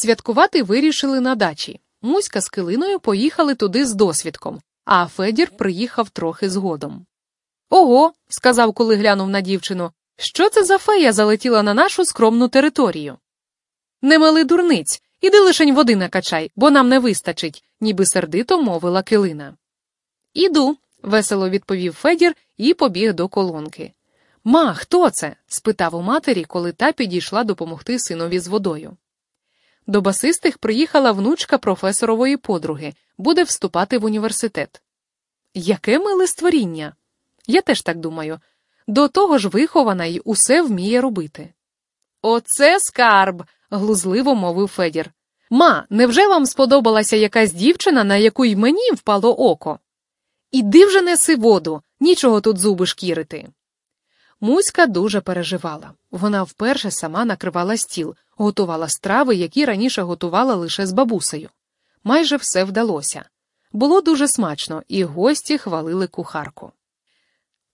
Святкувати вирішили на дачі. Муська з килиною поїхали туди з досвідком, а Федір приїхав трохи згодом. Ого, сказав, коли глянув на дівчину, що це за фея залетіла на нашу скромну територію? Не мали дурниць, іди лишень води накачай, бо нам не вистачить, ніби сердито мовила килина. Іду, весело відповів Федір і побіг до колонки. Ма, хто це? спитав у матері, коли та підійшла допомогти синові з водою. До басистих приїхала внучка професорової подруги, буде вступати в університет. Яке миле створіння? Я теж так думаю. До того ж вихована й усе вміє робити. Оце скарб, глузливо мовив Федір. Ма, невже вам сподобалася якась дівчина, на яку й мені впало око? Іди вже неси воду, нічого тут зуби шкірити. Муська дуже переживала. Вона вперше сама накривала стіл, готувала страви, які раніше готувала лише з бабусею. Майже все вдалося. Було дуже смачно, і гості хвалили кухарку.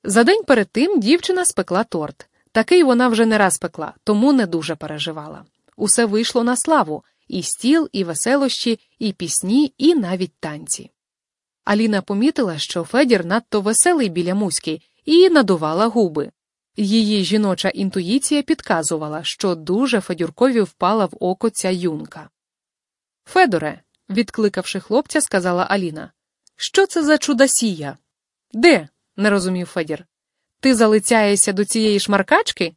За день перед тим дівчина спекла торт. Такий вона вже не раз пекла, тому не дуже переживала. Усе вийшло на славу і стіл, і веселощі, і пісні, і навіть танці. Аліна помітила, що Федір надто веселий біля муськи, і надувала губи. Її жіноча інтуїція підказувала, що дуже Федюркові впала в око ця юнка. Федоре, відкликавши хлопця, сказала Аліна. Що це за чудосія? Де? не розумів Федір. Ти залицяєшся до цієї шмаркачки?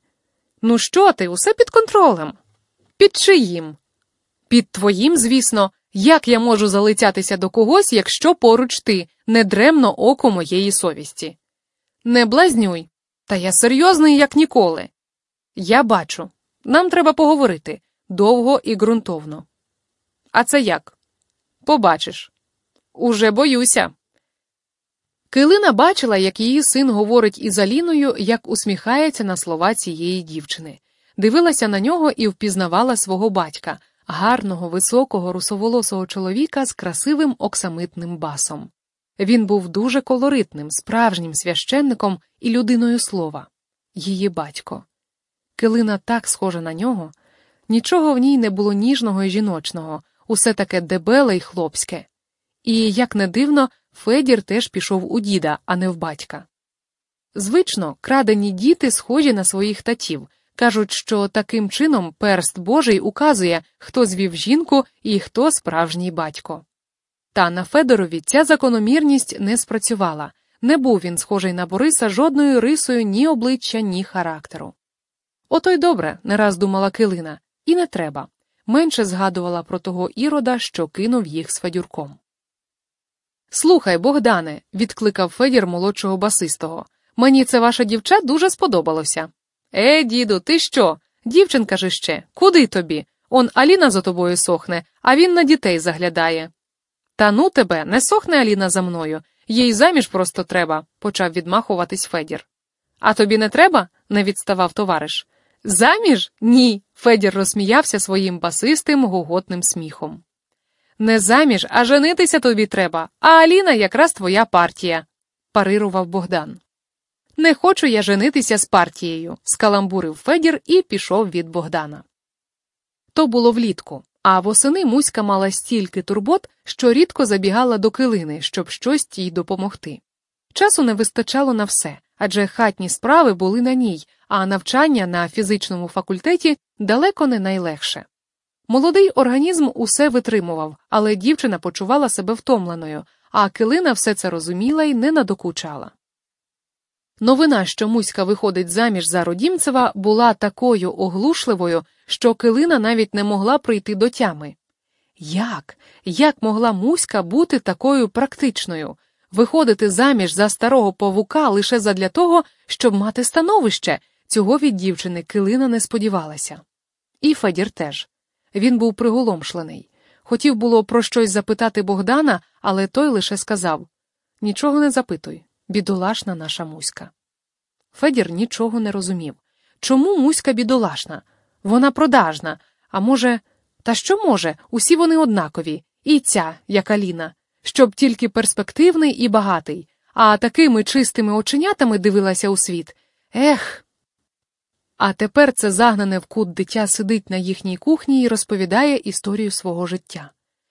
Ну що ти, усе під контролем? Під чиїм? Під твоїм, звісно, як я можу залицятися до когось, якщо поруч ти, недремно око моєї совісті? Не блазнюй, та я серйозний, як ніколи. Я бачу. Нам треба поговорити довго і ґрунтовно. А це як? Побачиш. Уже боюся. Килина бачила, як її син говорить із Аліною, як усміхається на слова цієї дівчини, дивилася на нього і впізнавала свого батька, гарного, високого, русоволосого чоловіка з красивим оксамитним басом. Він був дуже колоритним, справжнім священником і людиною слова, її батько. Килина так схожа на нього, нічого в ній не було ніжного і жіночного, усе таке дебеле й хлопське. І, як не дивно, Федір теж пішов у діда, а не в батька. Звично, крадені діти схожі на своїх татів, кажуть, що таким чином перст Божий указує, хто звів жінку і хто справжній батько. Та на Федорові ця закономірність не спрацювала, не був він схожий на Бориса жодною рисою ні обличчя, ні характеру. Ото й добре, не раз думала Килина, і не треба. Менше згадувала про того ірода, що кинув їх з Федюрком. Слухай, Богдане, відкликав Федір молодшого басистого. Мені це ваша дівча дуже сподобалося. Е, діду, ти що? Дівчинка же ще, куди тобі? Он Аліна за тобою сохне, а він на дітей заглядає. Та ну тебе, не сохне Аліна за мною, їй заміж просто треба, почав відмахуватись Федір. А тобі не треба? не відставав товариш. Заміж? Ні. Федір розсміявся своїм басистим гуготним сміхом. Не заміж, а женитися тобі треба, а Аліна якраз твоя партія, парирував Богдан. Не хочу я женитися з партією, скаламбурив Федір і пішов від Богдана. То було влітку, а восени Муська мала стільки турбот, що рідко забігала до килини, щоб щось їй допомогти. Часу не вистачало на все, адже хатні справи були на ній, а навчання на фізичному факультеті далеко не найлегше. Молодий організм усе витримував, але дівчина почувала себе втомленою, а килина все це розуміла і не надокучала. Новина, що Муська виходить заміж за Родімцева, була такою оглушливою, що килина навіть не могла прийти до тями. Як? Як могла Муська бути такою практичною, виходити заміж за старого павука лише задля того, щоб мати становище? Цього від дівчини килина не сподівалася. І Федір теж. Він був приголомшлений. Хотів було про щось запитати Богдана, але той лише сказав Нічого не запитуй, бідолашна наша Муська. Федір нічого не розумів. Чому Муська бідолашна? Вона продажна. А може, та що може, усі вони однакові, і ця, як Аліна, щоб тільки перспективний і багатий, а такими чистими оченятами дивилася у світ. Ех. А тепер це загнане в кут дитя сидить на їхній кухні і розповідає історію свого життя.